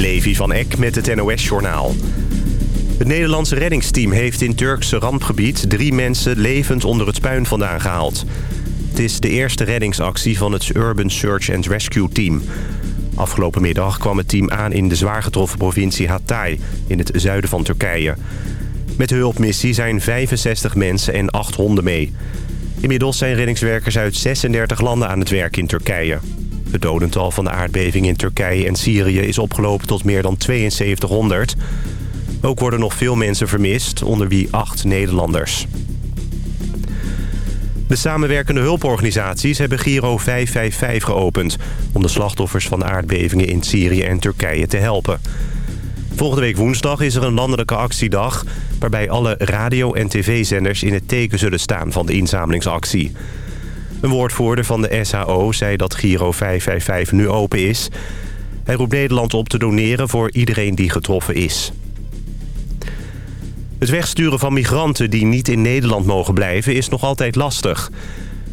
Levi van Eck met het NOS-journaal. Het Nederlandse reddingsteam heeft in Turkse rampgebied... drie mensen levend onder het puin vandaan gehaald. Het is de eerste reddingsactie van het Urban Search and Rescue Team. Afgelopen middag kwam het team aan in de zwaar getroffen provincie Hatay... in het zuiden van Turkije. Met de hulpmissie zijn 65 mensen en 8 honden mee. Inmiddels zijn reddingswerkers uit 36 landen aan het werk in Turkije. Het dodental van de aardbeving in Turkije en Syrië is opgelopen tot meer dan 7200. Ook worden nog veel mensen vermist, onder wie acht Nederlanders. De samenwerkende hulporganisaties hebben Giro 555 geopend... om de slachtoffers van de aardbevingen in Syrië en Turkije te helpen. Volgende week woensdag is er een landelijke actiedag... waarbij alle radio- en tv-zenders in het teken zullen staan van de inzamelingsactie. Een woordvoerder van de SHO zei dat Giro 555 nu open is. Hij roept Nederland op te doneren voor iedereen die getroffen is. Het wegsturen van migranten die niet in Nederland mogen blijven is nog altijd lastig.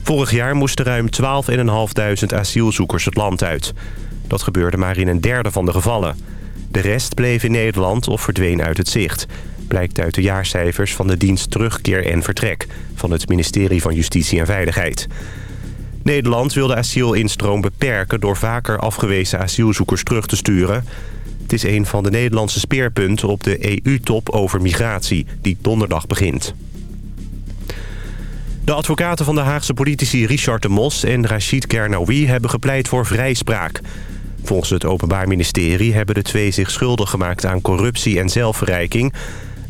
Vorig jaar moesten ruim 12.500 asielzoekers het land uit. Dat gebeurde maar in een derde van de gevallen. De rest bleef in Nederland of verdween uit het zicht. Blijkt uit de jaarcijfers van de dienst Terugkeer en Vertrek... van het ministerie van Justitie en Veiligheid. Nederland wil de asielinstroom beperken... door vaker afgewezen asielzoekers terug te sturen... Het is een van de Nederlandse speerpunten op de EU-top over migratie, die donderdag begint. De advocaten van de Haagse politici Richard de Mos en Rachid Kernaoui hebben gepleit voor vrijspraak. Volgens het Openbaar Ministerie hebben de twee zich schuldig gemaakt aan corruptie en zelfverrijking.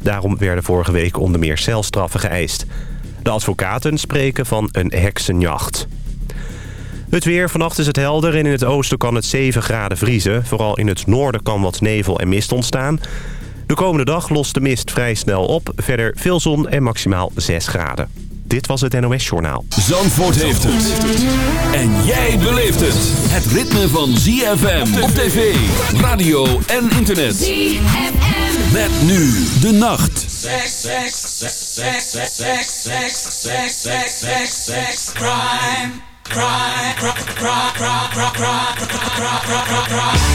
Daarom werden vorige week onder meer celstraffen geëist. De advocaten spreken van een heksenjacht. Het weer. Vannacht is het helder en in het oosten kan het 7 graden vriezen. Vooral in het noorden kan wat nevel en mist ontstaan. De komende dag lost de mist vrij snel op. Verder veel zon en maximaal 6 graden. Dit was het NOS Journaal. Zandvoort heeft het. En jij beleeft het. Het ritme van ZFM op tv, radio en internet. ZFM. Met nu de nacht. Sex, sex, sex, sex, sex, sex, sex, sex, sex, sex, crime, crime, crime, crime, crime, crime, crime,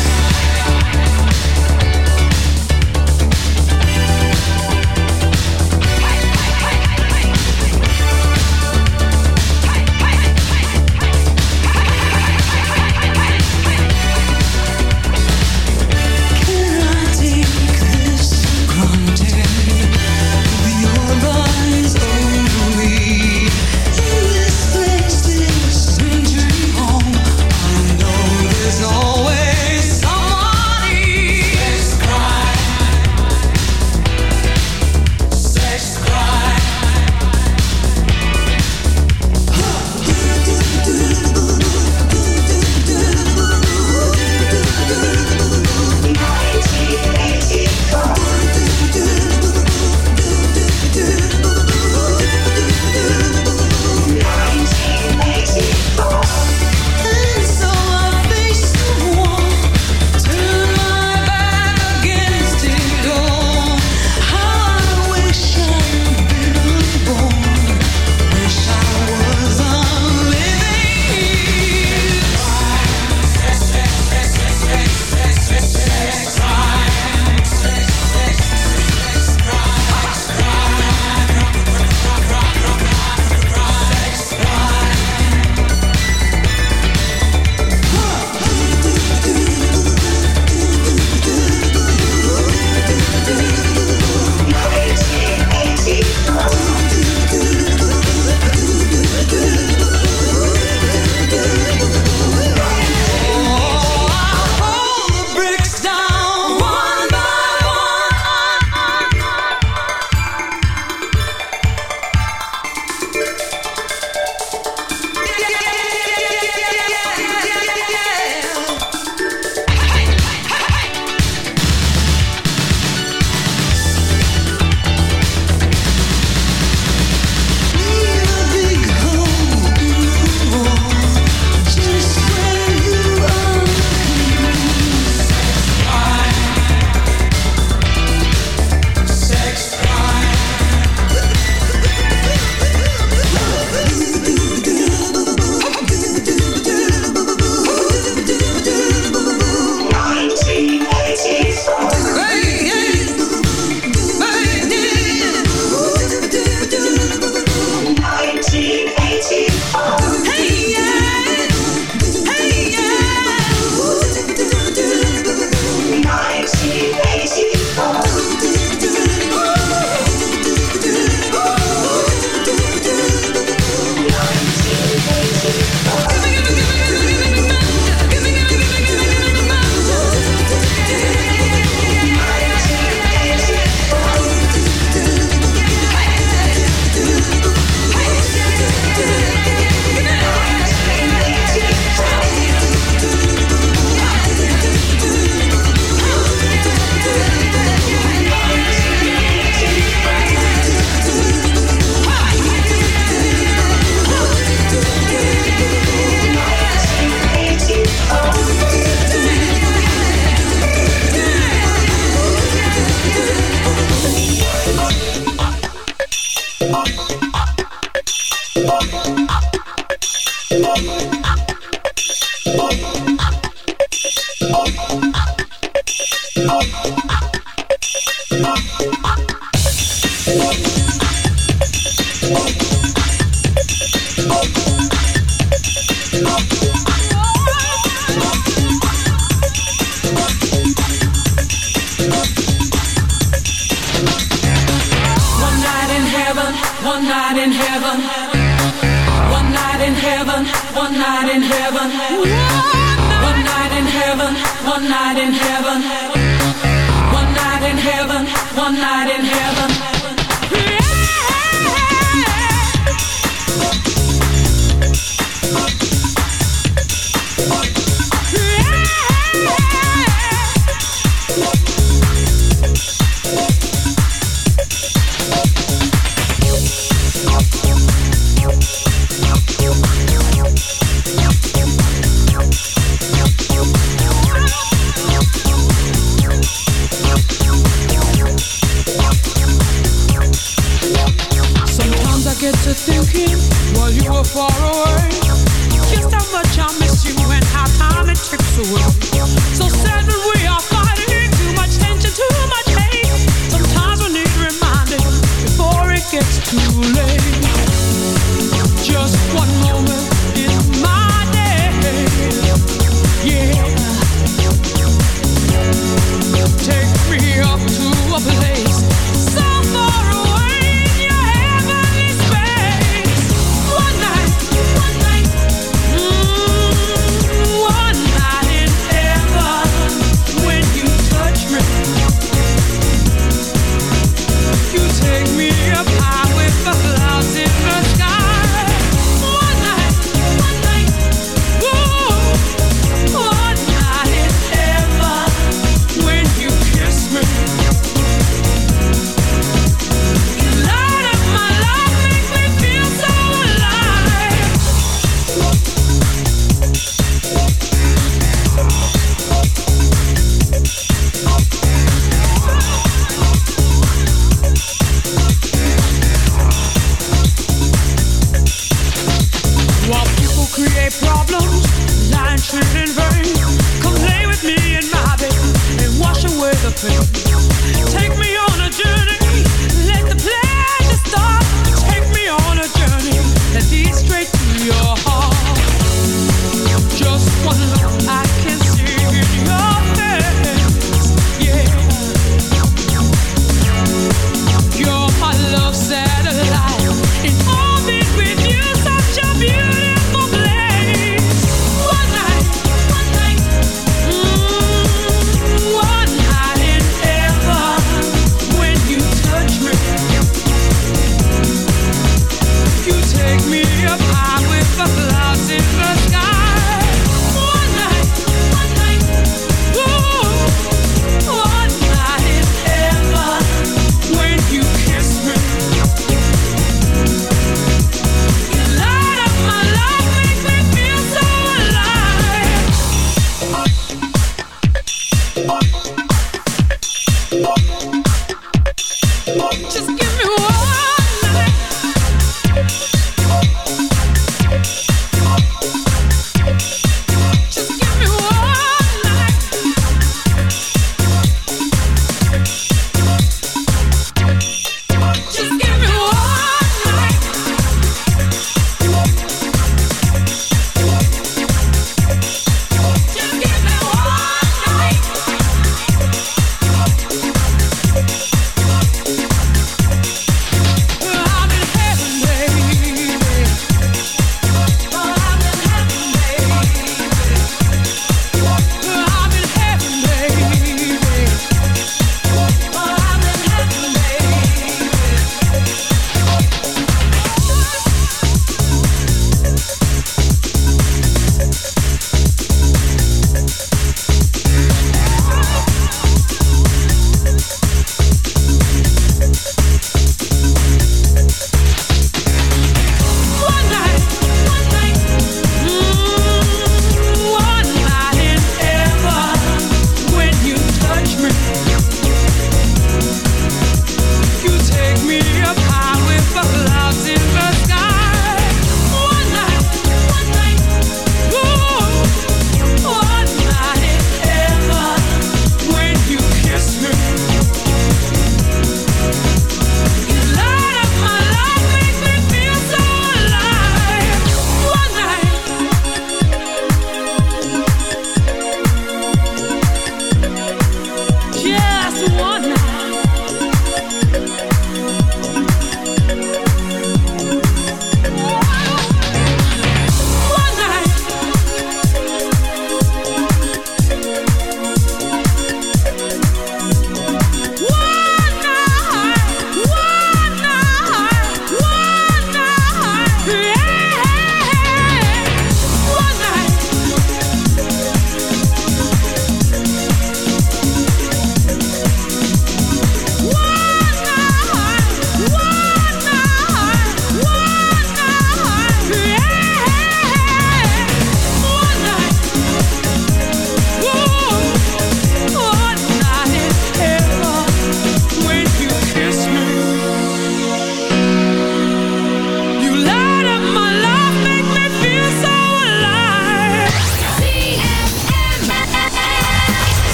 You take me up high with the clouds in the sky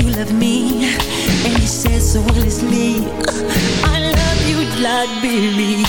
you love me. And he says so will his league I love you like Billy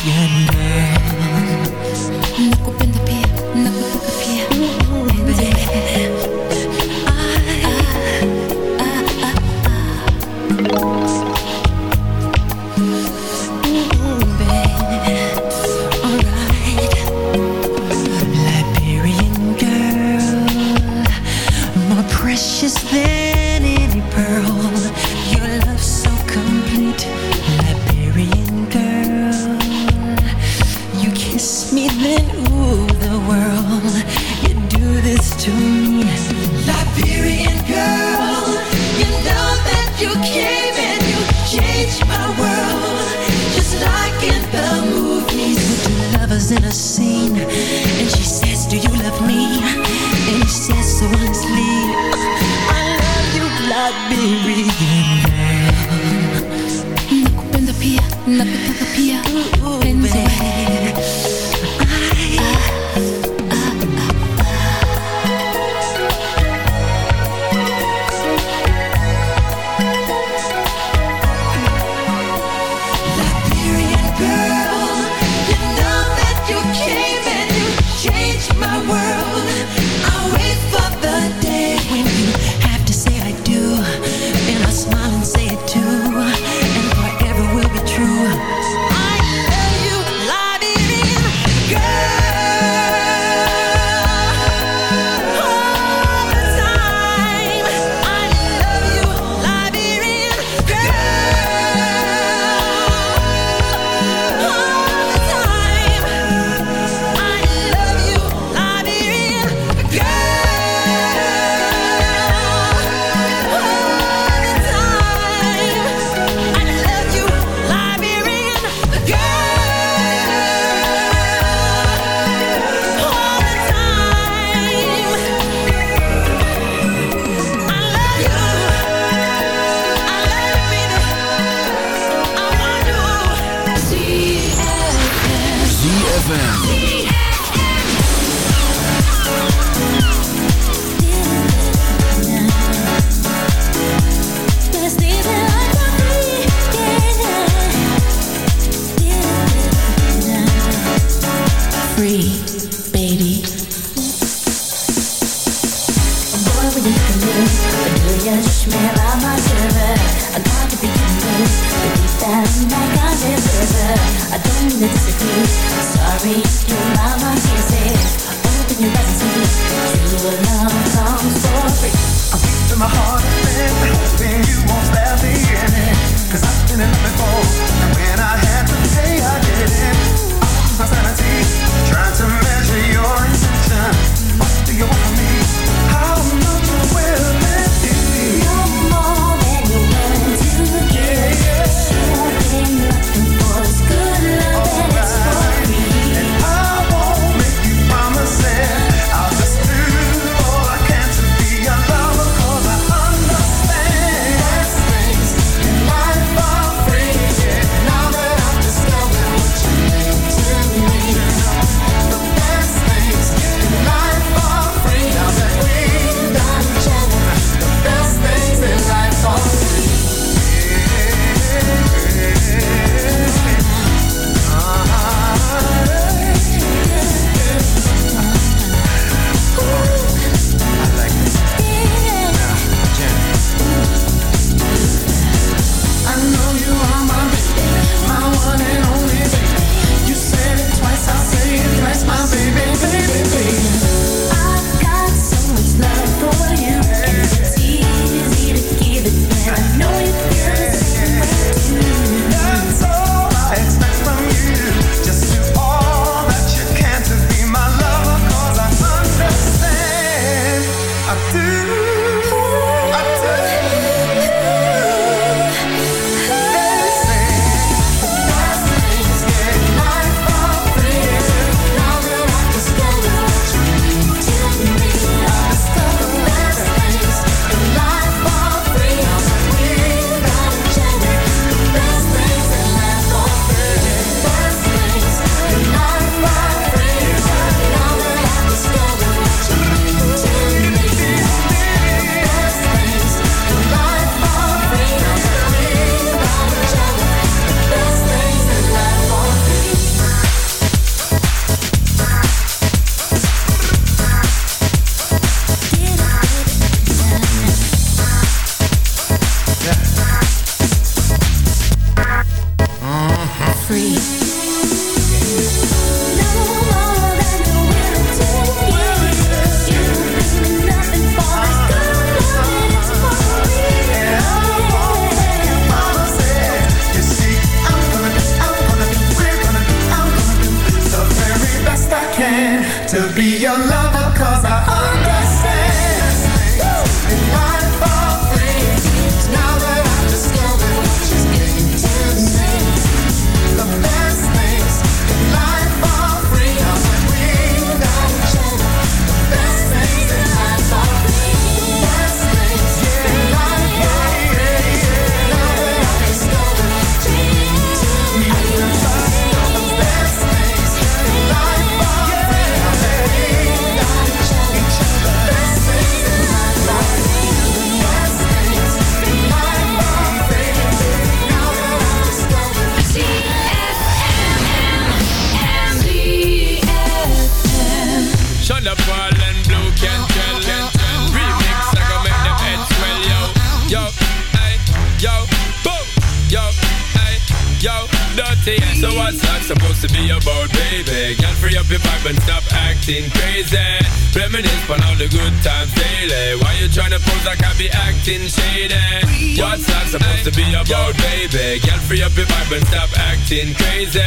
acting crazy.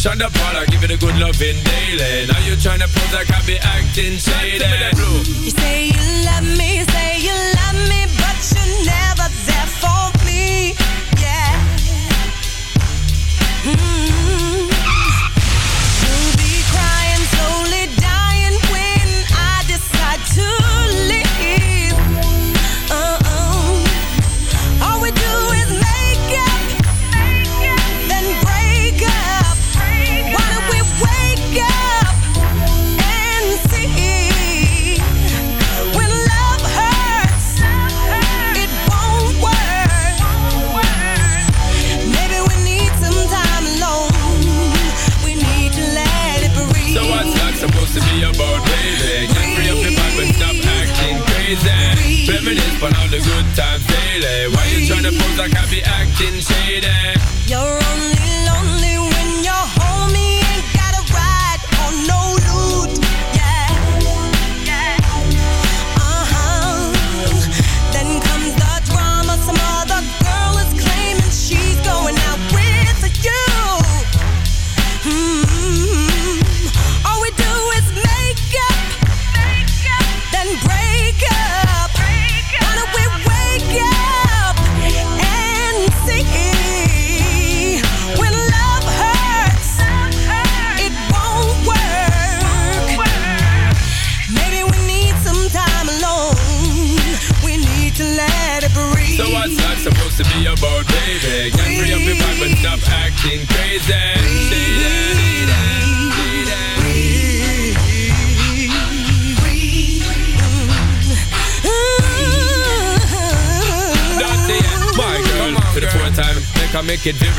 Shonda Paula, give it a good loving daily. Now you trying to pose like I be acting shady. You say you love me,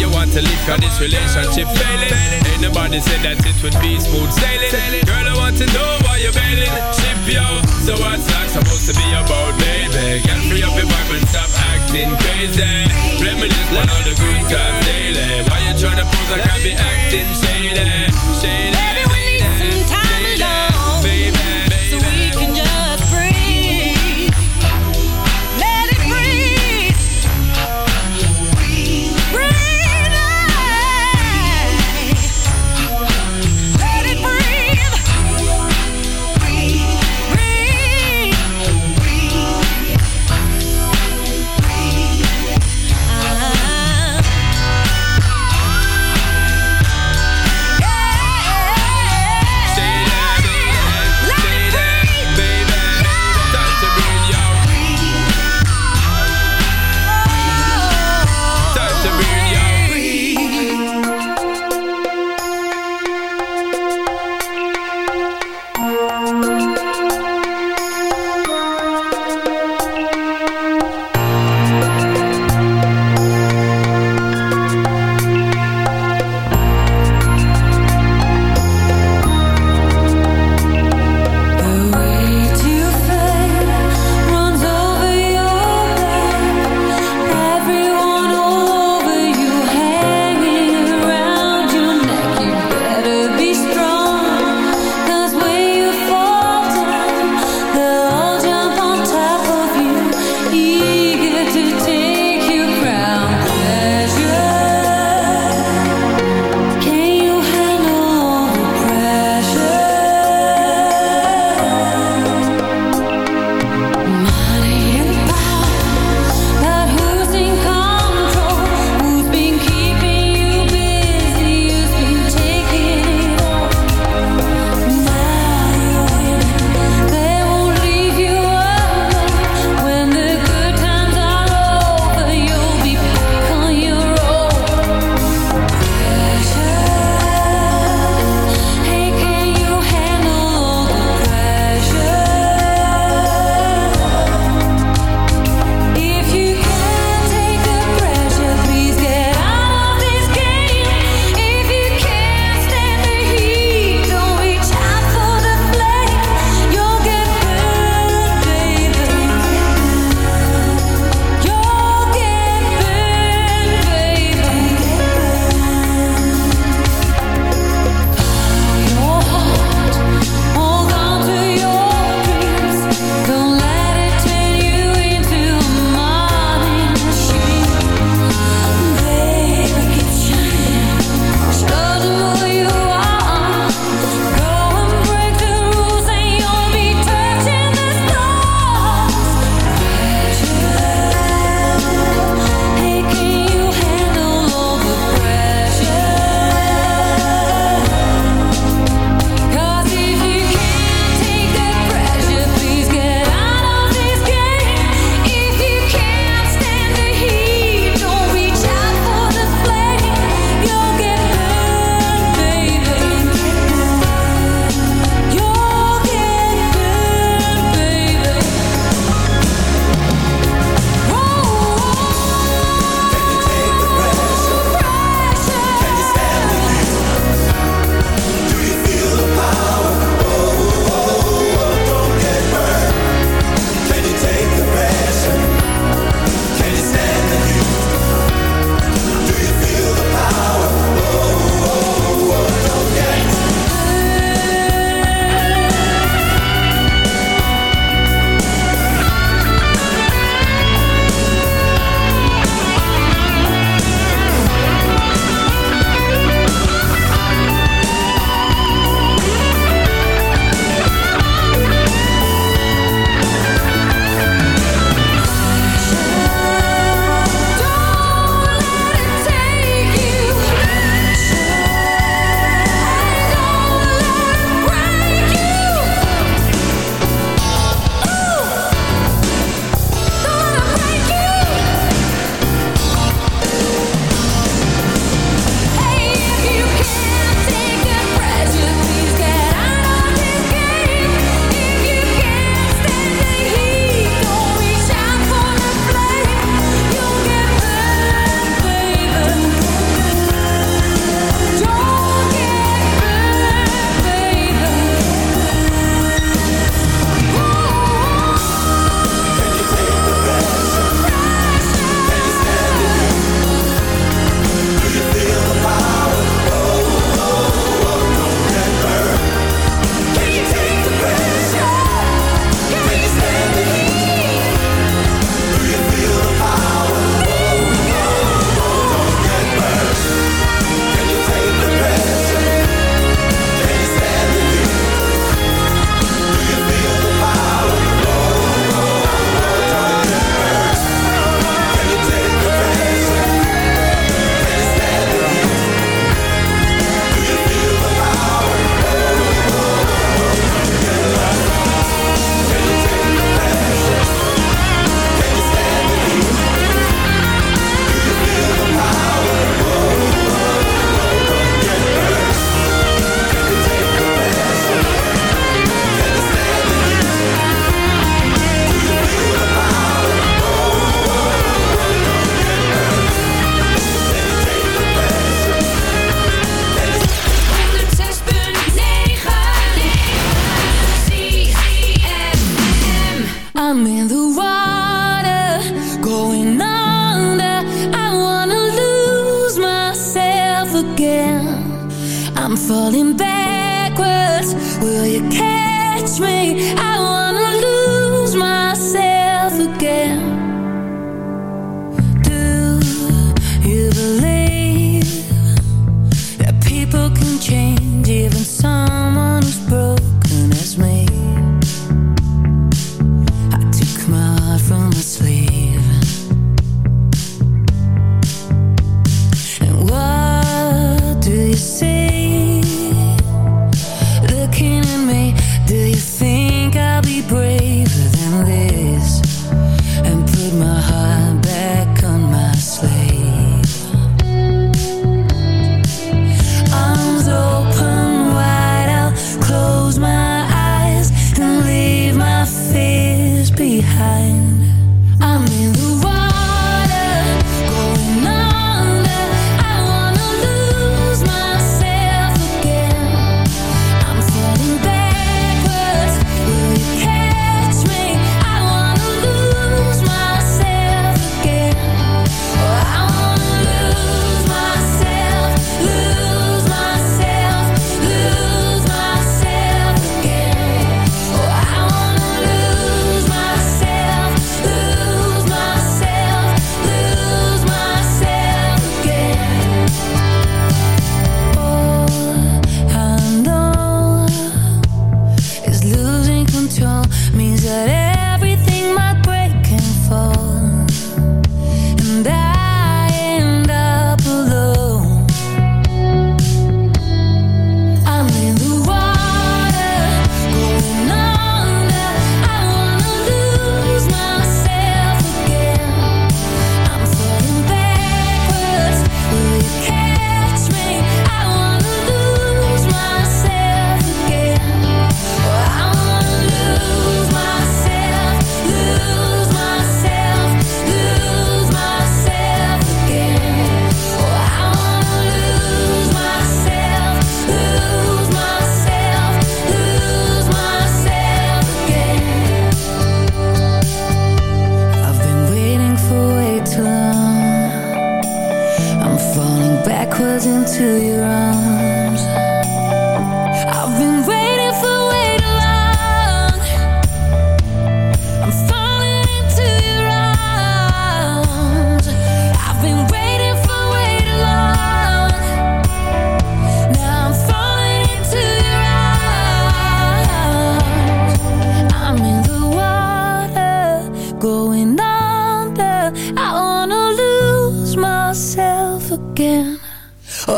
You want to leave cause this relationship failing. Ain't nobody said that it would be smooth sailing. Girl, I want to know why you're bailing. Ship yo. So what's that supposed to be about, baby? Get free up your vibe and stop acting crazy. Reminisce on all the good times daily. Why you tryna pose I be acting shady? Shady.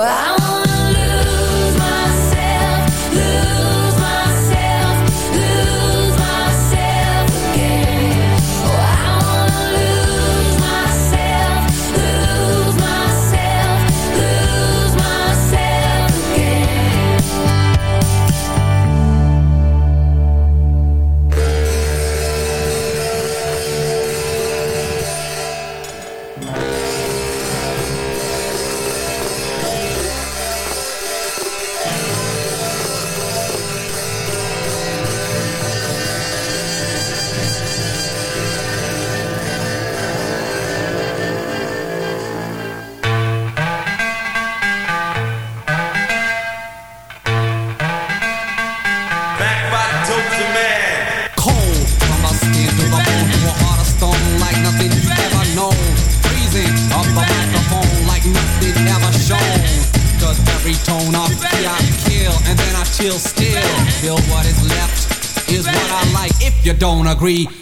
Don't agree.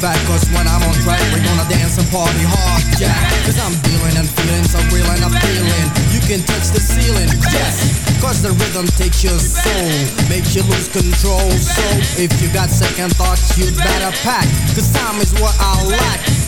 Back Cause when I'm on track We're gonna dance and party hard, yeah. Cause I'm feeling and feeling so real and I'm feeling. You can touch the ceiling, yes. Cause the rhythm takes your soul Makes you lose control. So if you got second thoughts You better pack Cause time is what I lack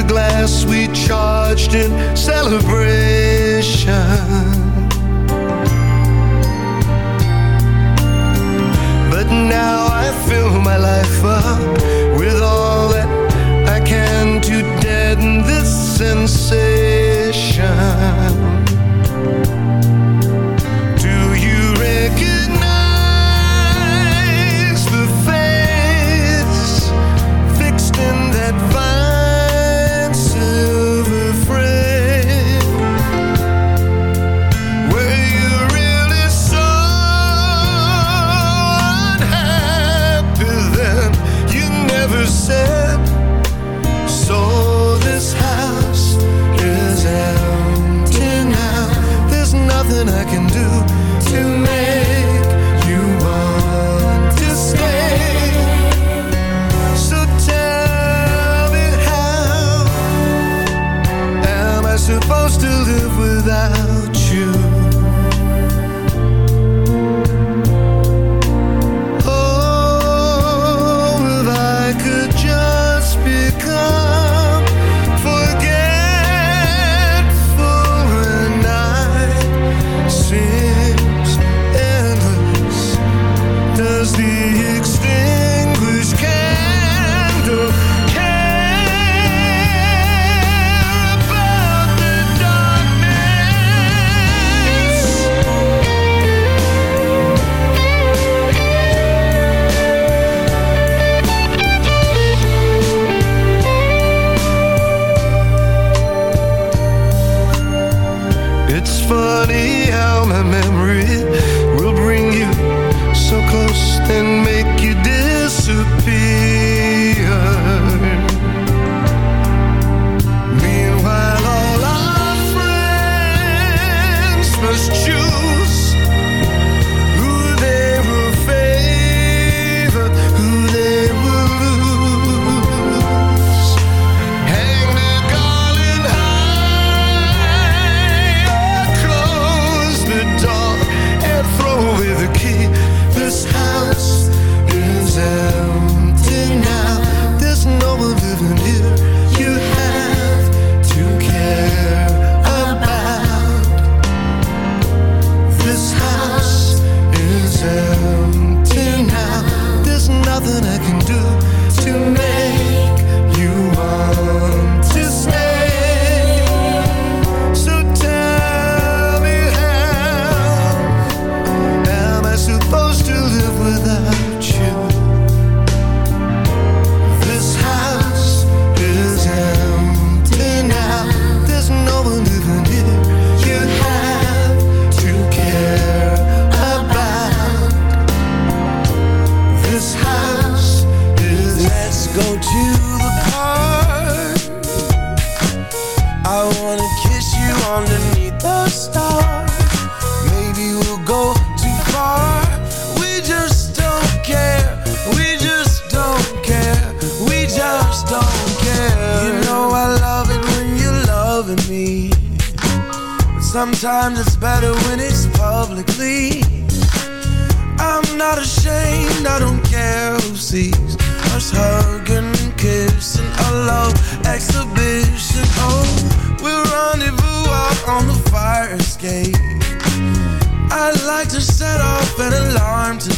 a glass we charged in celebration. But now I fill my life up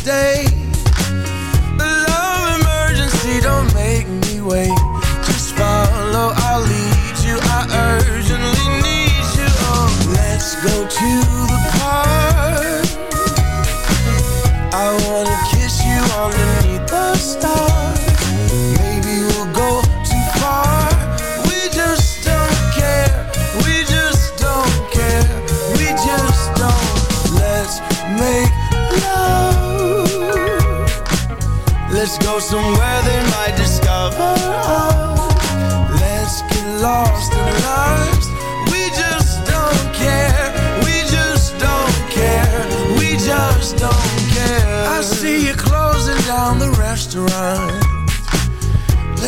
day.